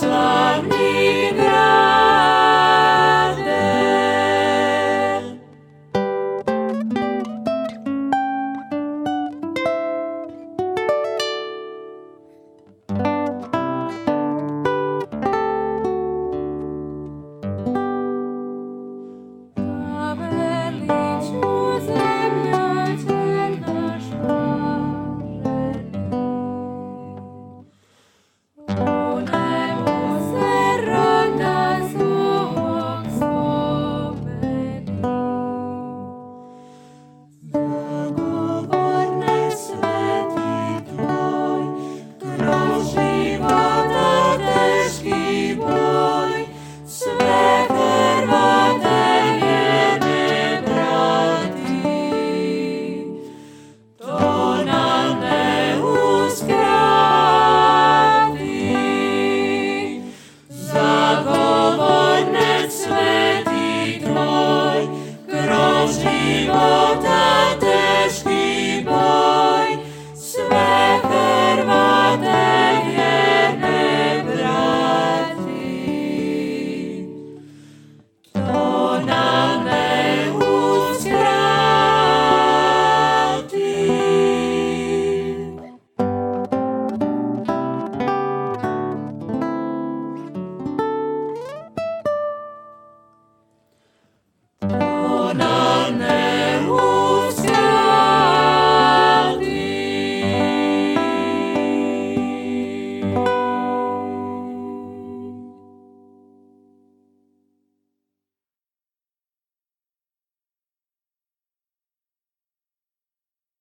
smile.